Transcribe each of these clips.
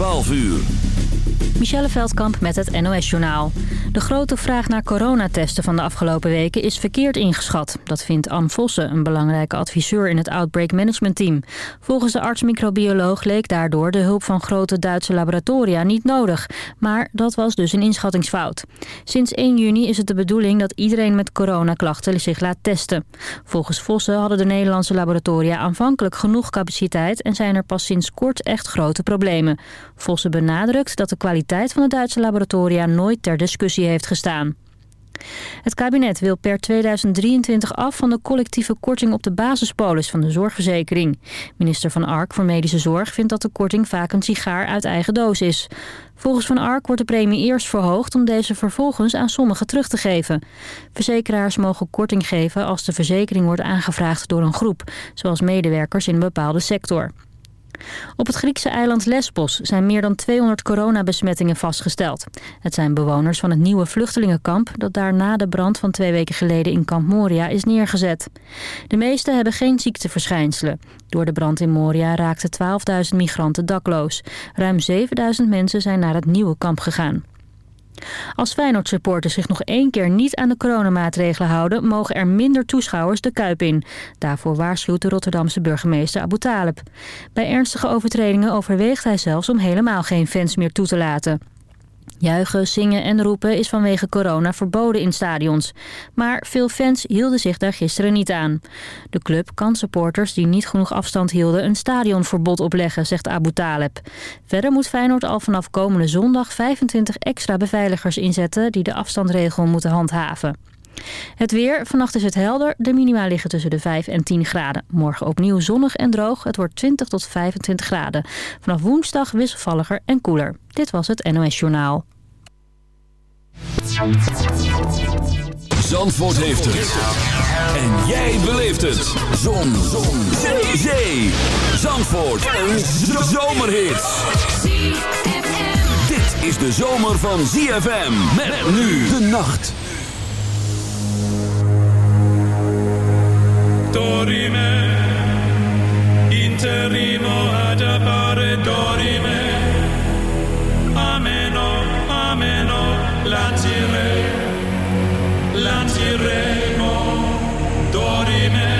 12 uur. Michelle Veldkamp met het NOS-journaal. De grote vraag naar coronatesten van de afgelopen weken is verkeerd ingeschat. Dat vindt Anne Vossen, een belangrijke adviseur in het Outbreak Management Team. Volgens de arts-microbioloog leek daardoor de hulp van grote Duitse laboratoria niet nodig. Maar dat was dus een inschattingsfout. Sinds 1 juni is het de bedoeling dat iedereen met coronaklachten zich laat testen. Volgens Vossen hadden de Nederlandse laboratoria aanvankelijk genoeg capaciteit... en zijn er pas sinds kort echt grote problemen. Vossen benadrukt dat de kwaliteit van de Duitse laboratoria nooit ter discussie heeft gestaan. Het kabinet wil per 2023 af van de collectieve korting op de basispolis van de zorgverzekering. Minister Van Ark voor Medische Zorg vindt dat de korting vaak een sigaar uit eigen doos is. Volgens Van Ark wordt de premie eerst verhoogd om deze vervolgens aan sommigen terug te geven. Verzekeraars mogen korting geven als de verzekering wordt aangevraagd door een groep, zoals medewerkers in een bepaalde sector. Op het Griekse eiland Lesbos zijn meer dan 200 coronabesmettingen vastgesteld. Het zijn bewoners van het nieuwe vluchtelingenkamp... dat daar na de brand van twee weken geleden in kamp Moria is neergezet. De meeste hebben geen ziekteverschijnselen. Door de brand in Moria raakten 12.000 migranten dakloos. Ruim 7.000 mensen zijn naar het nieuwe kamp gegaan. Als Feyenoord-supporters zich nog één keer niet aan de coronamaatregelen houden... mogen er minder toeschouwers de Kuip in. Daarvoor waarschuwt de Rotterdamse burgemeester Abu Talib. Bij ernstige overtredingen overweegt hij zelfs om helemaal geen fans meer toe te laten. Juichen, zingen en roepen is vanwege corona verboden in stadions. Maar veel fans hielden zich daar gisteren niet aan. De club kan supporters die niet genoeg afstand hielden een stadionverbod opleggen, zegt Abu Taleb. Verder moet Feyenoord al vanaf komende zondag 25 extra beveiligers inzetten die de afstandregel moeten handhaven. Het weer. Vannacht is het helder. De minima liggen tussen de 5 en 10 graden. Morgen opnieuw zonnig en droog. Het wordt 20 tot 25 graden. Vanaf woensdag wisselvalliger en koeler. Dit was het NOS Journaal. Zandvoort heeft het. En jij beleeft het. Zon. Zon. Zee. Zee. Zandvoort. Een zomerhit. Dit is de zomer van ZFM. Met nu de nacht. Dorime, interimo ad appare dorime, ameno, ameno, latire, latiremo, dorime.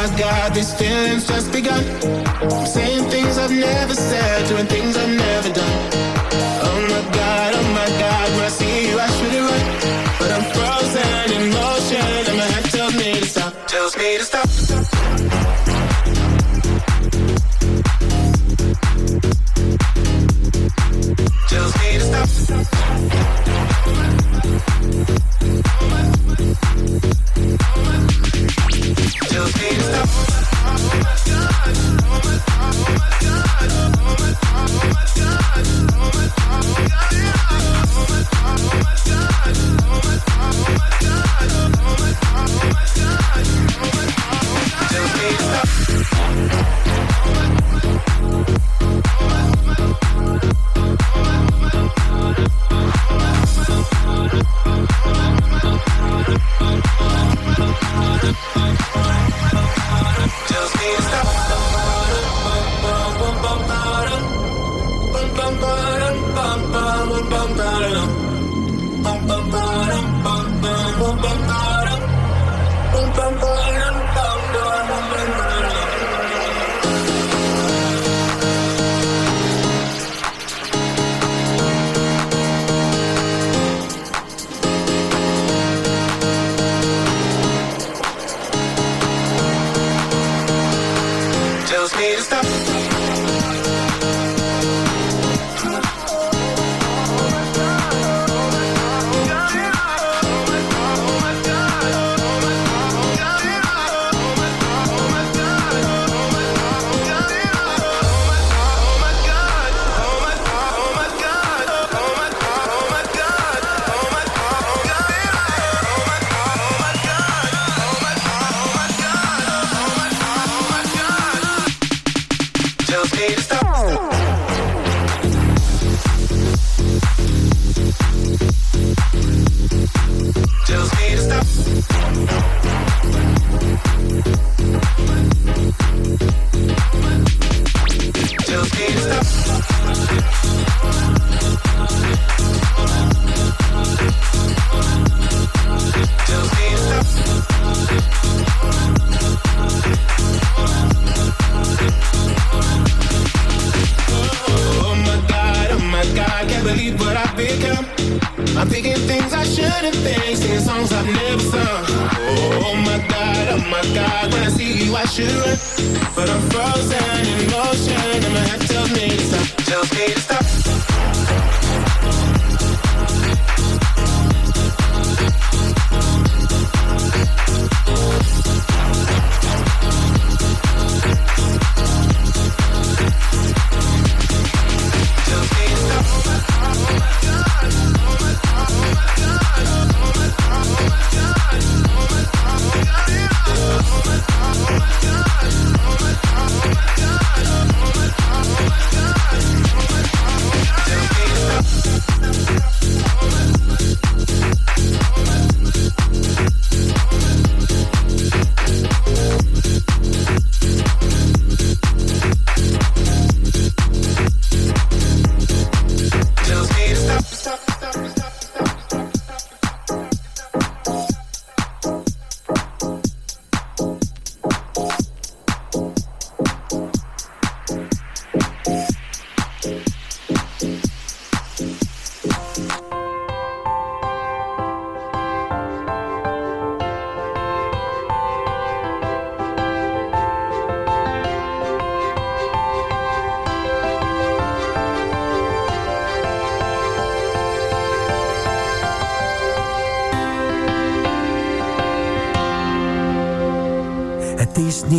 My God, these feelings just begun. I'm saying things I've never said, doing things I've never done. Oh my God, oh my God, when I see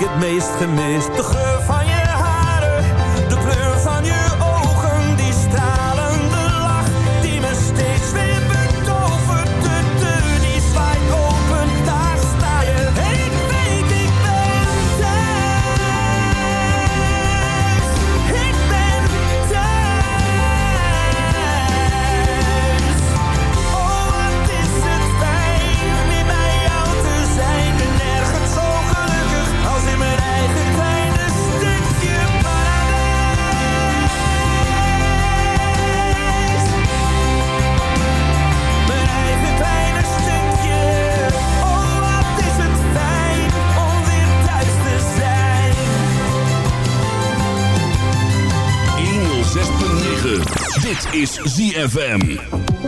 het meest gemist. De geur van is ZFM.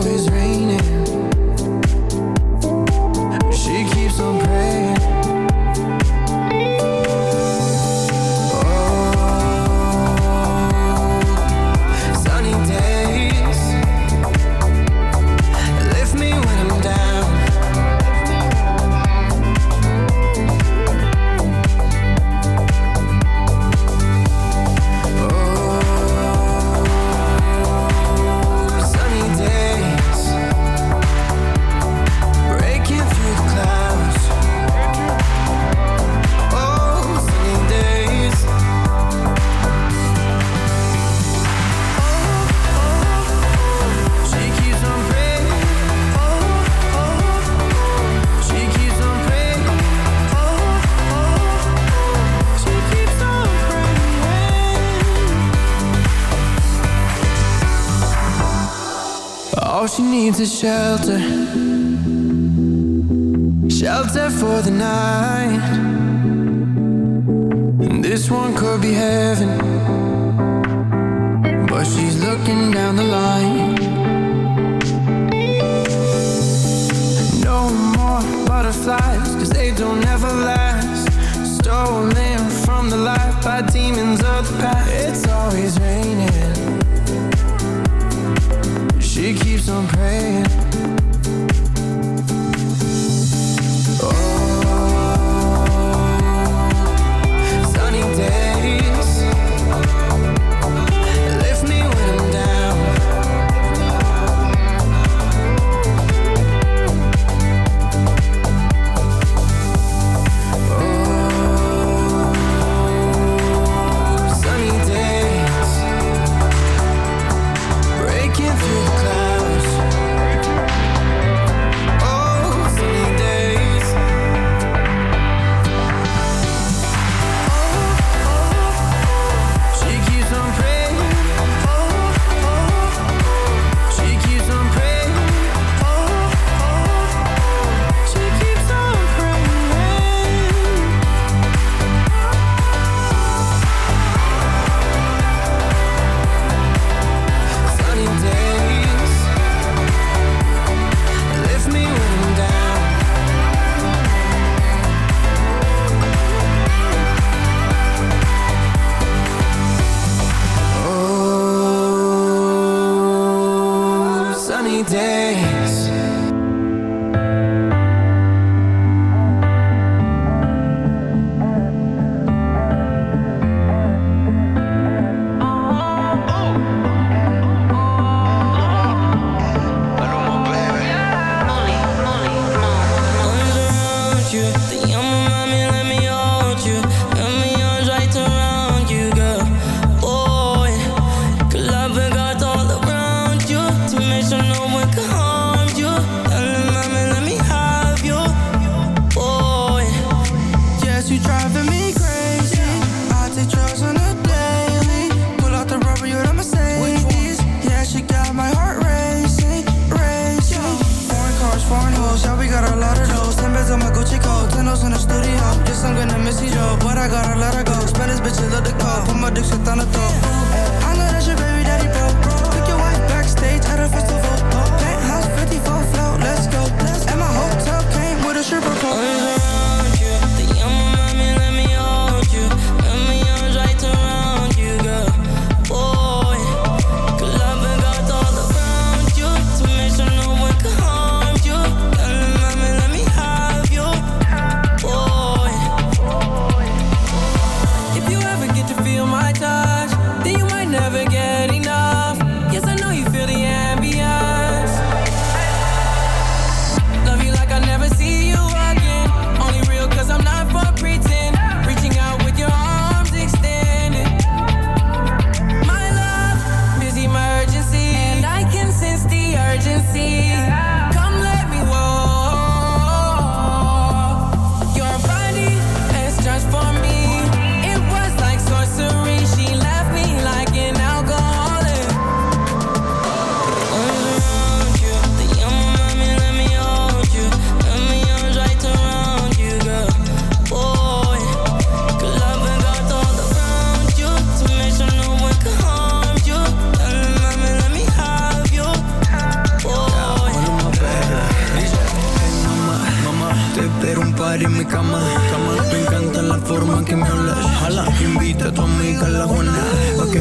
always shelter.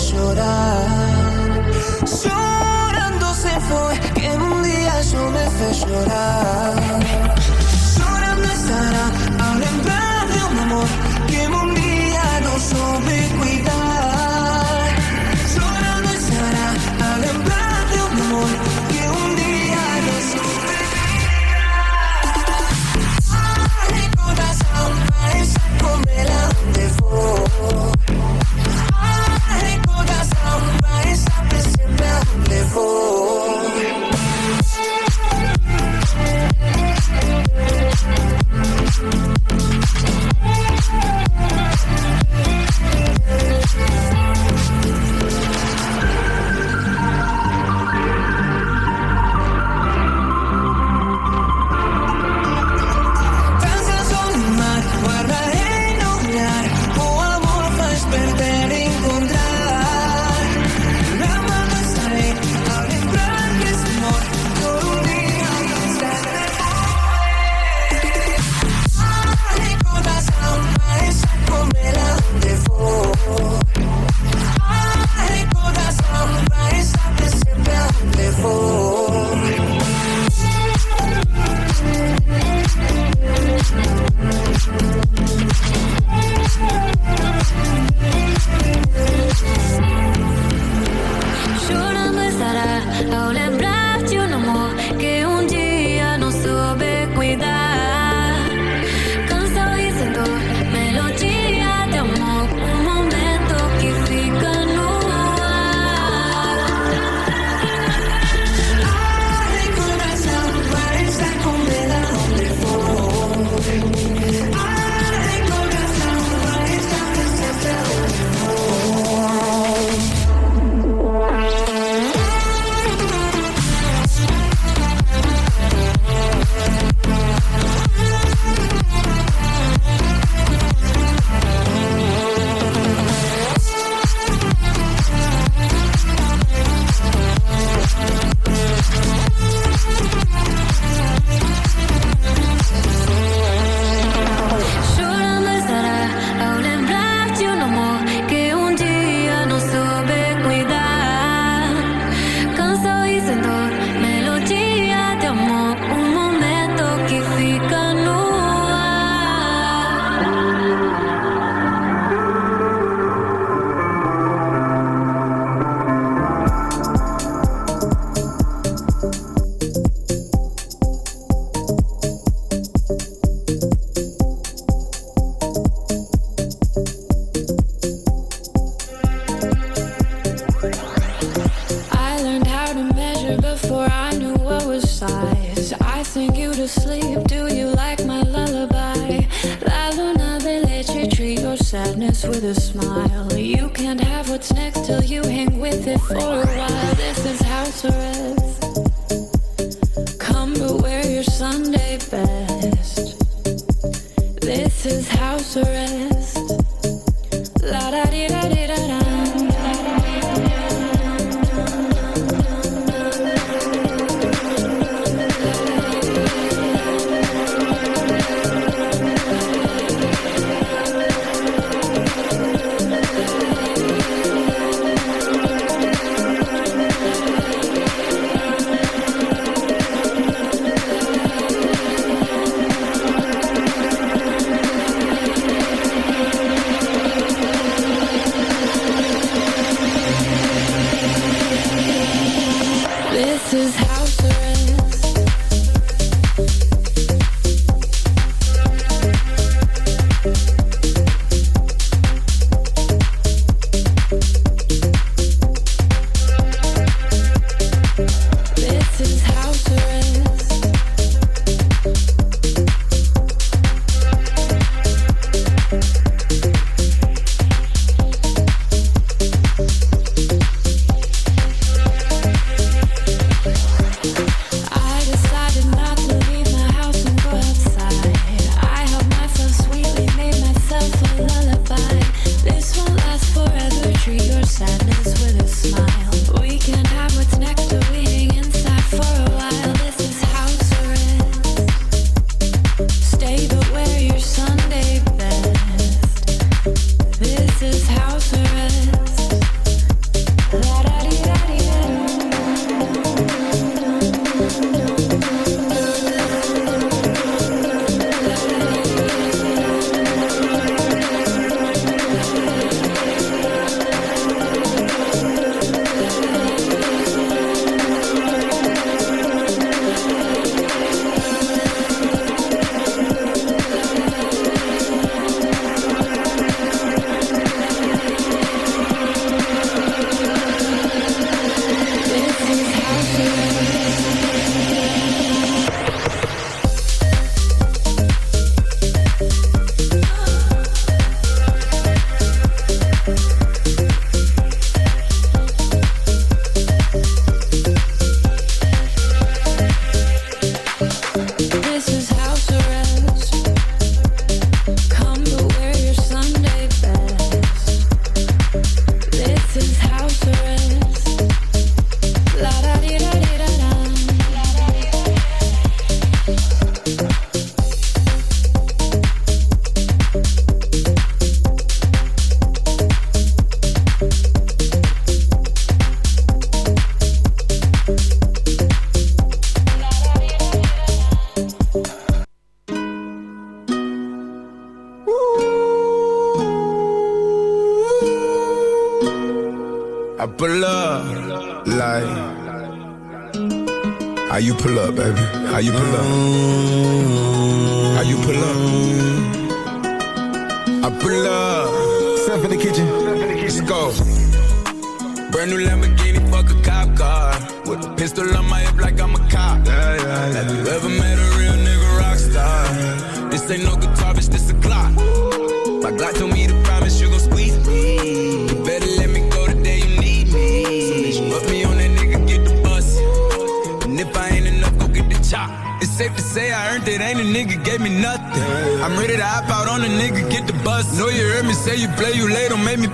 llorar. Llorando se fue, que en un día yo me fue llorar. Llorando estará, ahora en de un amor, que en un día no supe cuidar.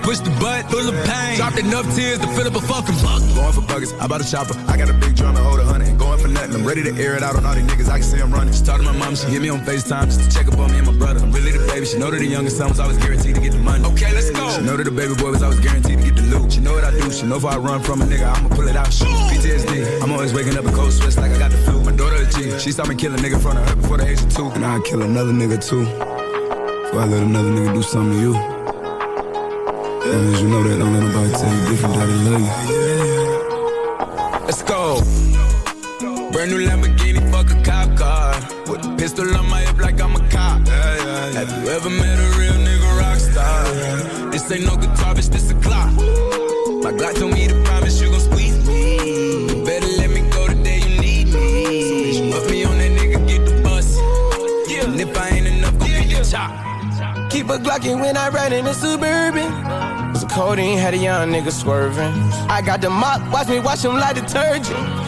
Push the butt. Full of pain, dropped enough tears to fill up a fucking bucket. Going for buckets, I bought a chopper. I got a big drum and hold a hundred. Going for nothing, I'm ready to air it out on all these niggas. I can see I'm running. She talked to my mom, she hit me on FaceTime just to check up on me and my brother. I'm really the baby, she know that the youngest son was always guaranteed to get the money. Okay, let's go. She know that the baby boy was always guaranteed to get the loot. She know what I do, she know if I run from a nigga, I'ma pull it out. Shoot. PTSD, I'm always waking up in cold sweats like I got the flu. My daughter a G, she saw me kill a nigga in front of her before the age of two. And I'd kill another nigga too. Before I let another nigga do something to you. That means you know that, don't let nobody tell you different that I love you. Let's go. Brand new Lamborghini, fuck a cop car. With a pistol on my hip like I'm a cop. Have you ever met a real nigga rock star? This ain't no guitar, bitch, this a clock. My Glock told me to promise you gon' squeeze me. You better let me go the day you need me. So bitch, put me on that nigga, get the bus. And if I ain't enough, go get the chop. Keep a Glock pocket when I ride in the Suburban. Codeine had a young nigga swerving. I got the mop, watch me wash him like detergent.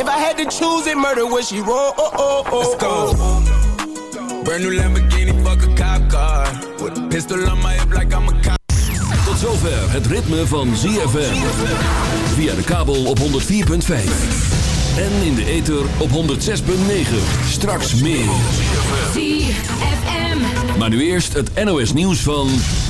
If I had to choose it, murder would she roll? Oh, oh, oh, Let's go. Brand new Lamborghini, fuck a cop car. With a pistol on my hip like I'm a cop. Tot zover het ritme van ZFM. Via de kabel op 104.5. En in de ether op 106.9. Straks meer. ZFM. Maar nu eerst het NOS nieuws van...